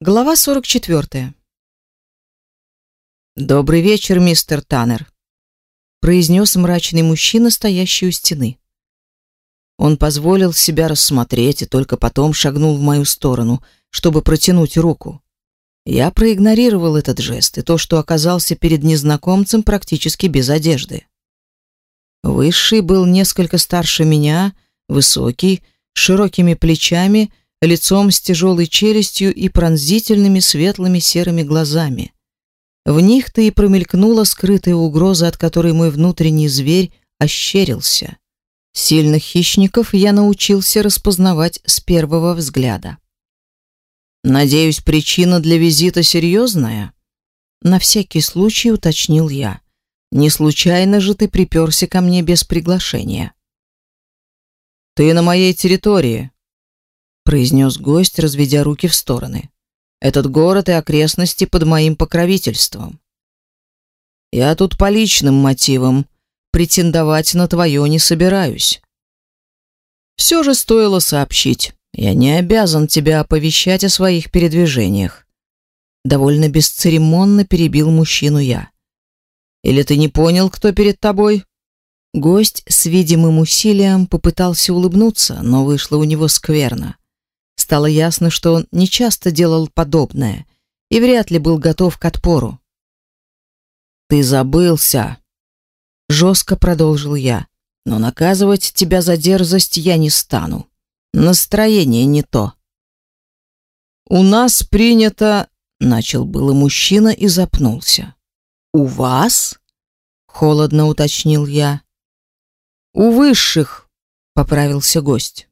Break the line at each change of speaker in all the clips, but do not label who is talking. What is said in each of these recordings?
Глава 44. «Добрый вечер, мистер Таннер», — произнес мрачный мужчина, стоящий у стены. Он позволил себя рассмотреть и только потом шагнул в мою сторону, чтобы протянуть руку. Я проигнорировал этот жест и то, что оказался перед незнакомцем практически без одежды. Высший был несколько старше меня, высокий, с широкими плечами — лицом с тяжелой челюстью и пронзительными светлыми серыми глазами. В них-то и промелькнула скрытая угроза, от которой мой внутренний зверь ощерился. Сильных хищников я научился распознавать с первого взгляда. «Надеюсь, причина для визита серьезная?» На всякий случай уточнил я. «Не случайно же ты приперся ко мне без приглашения?» «Ты на моей территории», произнес гость, разведя руки в стороны. Этот город и окрестности под моим покровительством. Я тут по личным мотивам, претендовать на твое не собираюсь. Все же стоило сообщить. Я не обязан тебя оповещать о своих передвижениях. Довольно бесцеремонно перебил мужчину я. Или ты не понял, кто перед тобой? Гость с видимым усилием попытался улыбнуться, но вышло у него скверно. Стало ясно, что он нечасто делал подобное и вряд ли был готов к отпору. «Ты забылся!» Жестко продолжил я. «Но наказывать тебя за дерзость я не стану. Настроение не то». «У нас принято...» — начал было мужчина и запнулся. «У вас?» — холодно уточнил я. «У высших», — поправился гость.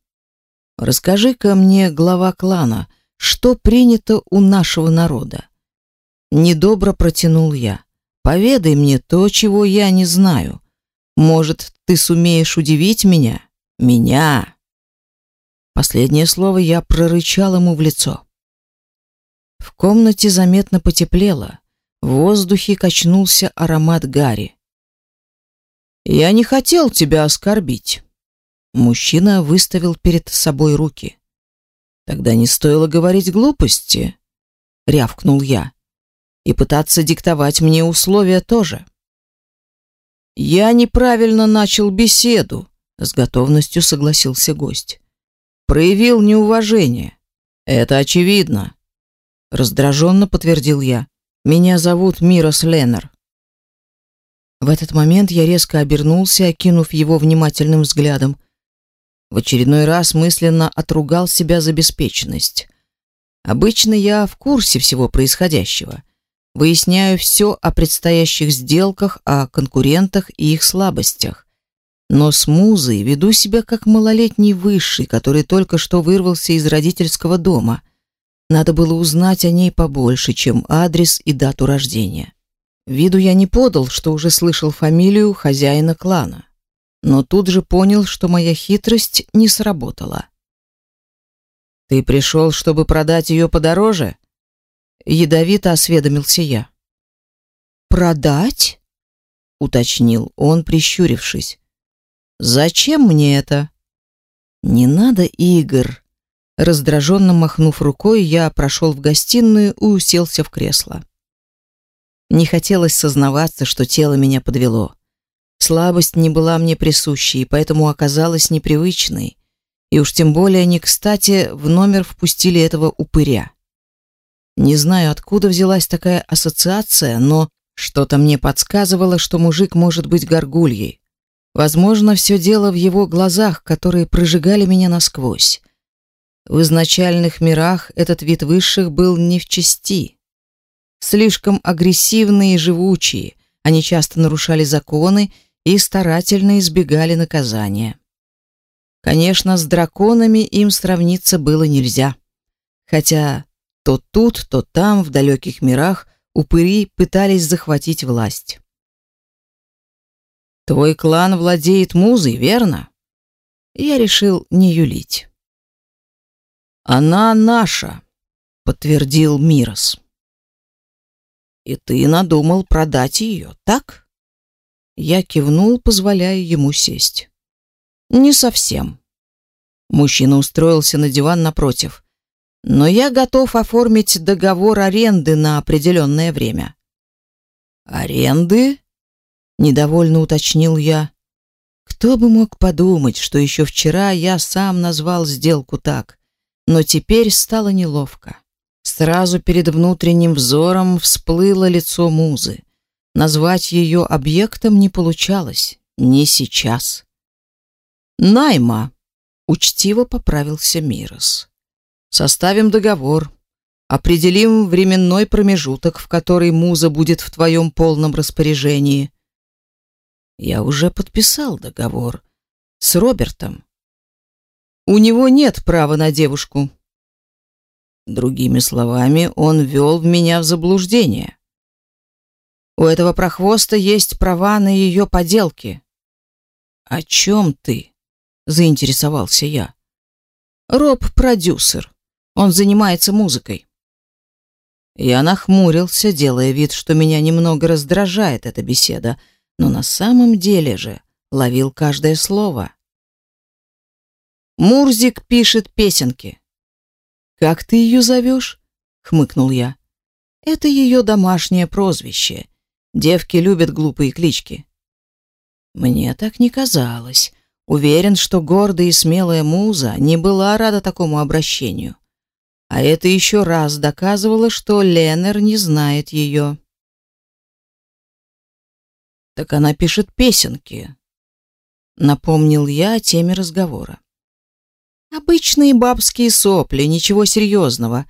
Расскажи-ка мне, глава клана, что принято у нашего народа? Недобро протянул я. Поведай мне то, чего я не знаю. Может, ты сумеешь удивить меня? Меня. Последнее слово я прорычал ему в лицо. В комнате заметно потеплело. В воздухе качнулся аромат гари. Я не хотел тебя оскорбить. Мужчина выставил перед собой руки. Тогда не стоило говорить глупости, рявкнул я. И пытаться диктовать мне условия тоже. Я неправильно начал беседу, с готовностью согласился гость. Проявил неуважение. Это очевидно. Раздраженно подтвердил я. Меня зовут Мирос Леннер. В этот момент я резко обернулся, окинув его внимательным взглядом, в очередной раз мысленно отругал себя за беспечность. Обычно я в курсе всего происходящего. Выясняю все о предстоящих сделках, о конкурентах и их слабостях. Но с музой веду себя как малолетний высший, который только что вырвался из родительского дома. Надо было узнать о ней побольше, чем адрес и дату рождения. Виду я не подал, что уже слышал фамилию хозяина клана но тут же понял, что моя хитрость не сработала. «Ты пришел, чтобы продать ее подороже?» Ядовито осведомился я. «Продать?» — уточнил он, прищурившись. «Зачем мне это?» «Не надо игр». Раздраженно махнув рукой, я прошел в гостиную и уселся в кресло. Не хотелось сознаваться, что тело меня подвело. Слабость не была мне присущей, поэтому оказалась непривычной. И уж тем более не кстати в номер впустили этого упыря. Не знаю, откуда взялась такая ассоциация, но что-то мне подсказывало, что мужик может быть горгульей. Возможно, все дело в его глазах, которые прожигали меня насквозь. В изначальных мирах этот вид высших был не в чести. Слишком агрессивные и живучие, они часто нарушали законы и старательно избегали наказания. Конечно, с драконами им сравниться было нельзя. Хотя то тут, то там, в далеких мирах, упыри пытались захватить власть. «Твой клан владеет музой, верно?» Я решил не юлить. «Она наша», — подтвердил Мирос. «И ты надумал продать ее, так?» Я кивнул, позволяя ему сесть. Не совсем. Мужчина устроился на диван напротив. Но я готов оформить договор аренды на определенное время. Аренды? Недовольно уточнил я. Кто бы мог подумать, что еще вчера я сам назвал сделку так, но теперь стало неловко. Сразу перед внутренним взором всплыло лицо музы. Назвать ее объектом не получалось, не сейчас. Найма, учтиво поправился Мирос. Составим договор, определим временной промежуток, в который муза будет в твоем полном распоряжении. Я уже подписал договор с Робертом. У него нет права на девушку. Другими словами, он вел меня в заблуждение. У этого прохвоста есть права на ее поделки. О чем ты? заинтересовался я. Роб продюсер. Он занимается музыкой. Я нахмурился, делая вид, что меня немного раздражает эта беседа, но на самом деле же ловил каждое слово. Мурзик пишет песенки. Как ты ее зовешь? хмыкнул я. Это ее домашнее прозвище. Девки любят глупые клички. Мне так не казалось. Уверен, что гордая и смелая муза не была рада такому обращению. А это еще раз доказывало, что Ленер не знает ее. Так она пишет песенки. Напомнил я о теме разговора. Обычные бабские сопли, ничего серьезного.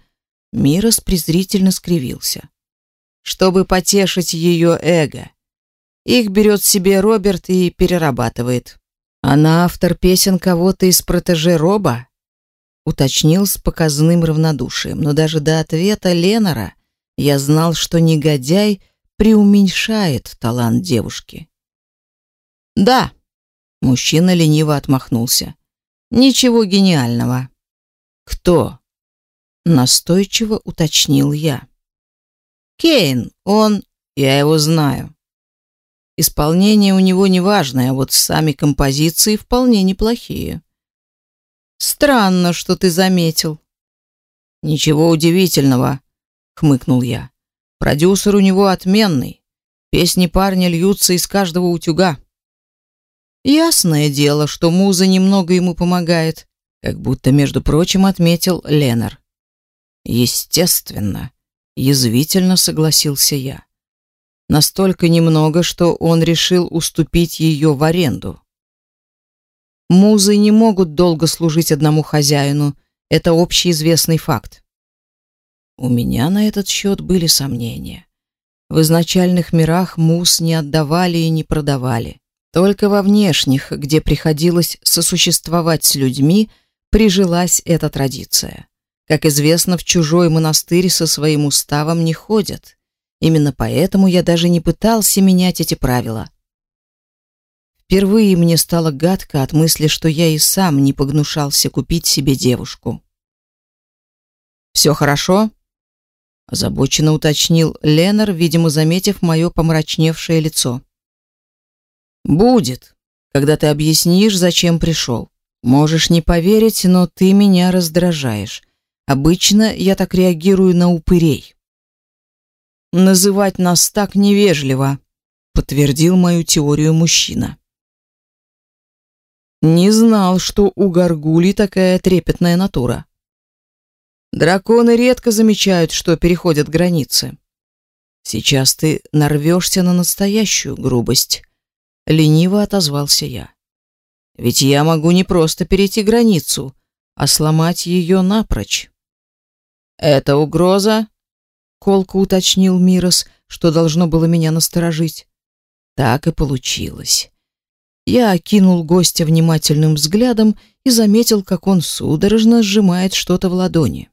Мирос презрительно скривился. Чтобы потешить ее эго. Их берет себе Роберт и перерабатывает. Она автор песен кого-то из протеже Роба? Уточнил с показным равнодушием, но даже до ответа Ленора я знал, что негодяй — преуменьшает талант девушки. Да, мужчина лениво отмахнулся. Ничего гениального. Кто? Настойчиво уточнил я. Кейн, он, я его знаю. Исполнение у него неважное, а вот сами композиции вполне неплохие. Странно, что ты заметил. Ничего удивительного, хмыкнул я. Продюсер у него отменный. Песни парня льются из каждого утюга. Ясное дело, что муза немного ему помогает, как будто, между прочим, отметил Ленар. Естественно, язвительно согласился я. Настолько немного, что он решил уступить ее в аренду. Музы не могут долго служить одному хозяину, это общеизвестный факт. У меня на этот счет были сомнения. В изначальных мирах мус не отдавали и не продавали. Только во внешних, где приходилось сосуществовать с людьми, прижилась эта традиция. Как известно, в чужой монастырь со своим уставом не ходят. Именно поэтому я даже не пытался менять эти правила. Впервые мне стало гадко от мысли, что я и сам не погнушался купить себе девушку. «Все хорошо?» озабоченно уточнил Ленар, видимо, заметив мое помрачневшее лицо. Будет, когда ты объяснишь, зачем пришел. Можешь не поверить, но ты меня раздражаешь. Обычно я так реагирую на упырей. Называть нас так невежливо, подтвердил мою теорию мужчина. Не знал, что у горгулей такая трепетная натура. Драконы редко замечают, что переходят границы. Сейчас ты нарвешься на настоящую грубость. Лениво отозвался я. Ведь я могу не просто перейти границу, а сломать ее напрочь. Это угроза? Колко уточнил Мирос, что должно было меня насторожить. Так и получилось. Я окинул гостя внимательным взглядом и заметил, как он судорожно сжимает что-то в ладони.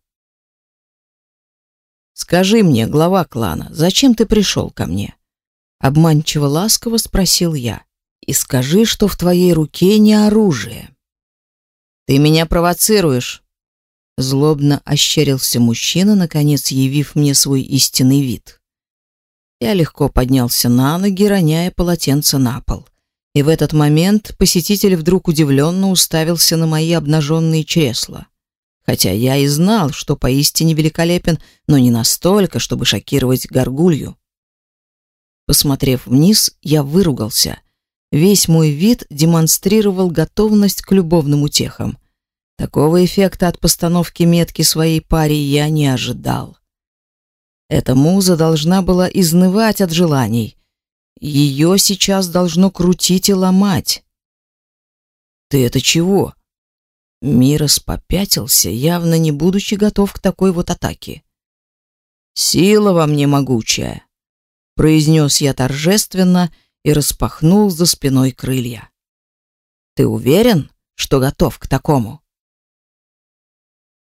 Скажи мне, глава клана, зачем ты пришел ко мне? Обманчиво ласково спросил я. И скажи, что в твоей руке не оружие. Ты меня провоцируешь. Злобно ощерился мужчина, наконец явив мне свой истинный вид. Я легко поднялся на ноги, роняя полотенце на пол. И в этот момент посетитель вдруг удивленно уставился на мои обнаженные чресла. хотя я и знал, что поистине великолепен, но не настолько, чтобы шокировать горгулью. Посмотрев вниз, я выругался. Весь мой вид демонстрировал готовность к любовным утехам. Такого эффекта от постановки метки своей паре я не ожидал. Эта муза должна была изнывать от желаний. Ее сейчас должно крутить и ломать. «Ты это чего?» Мирос попятился, явно не будучи готов к такой вот атаке. «Сила во мне могучая», — произнес я торжественно и распахнул за спиной крылья. «Ты уверен, что готов к такому?»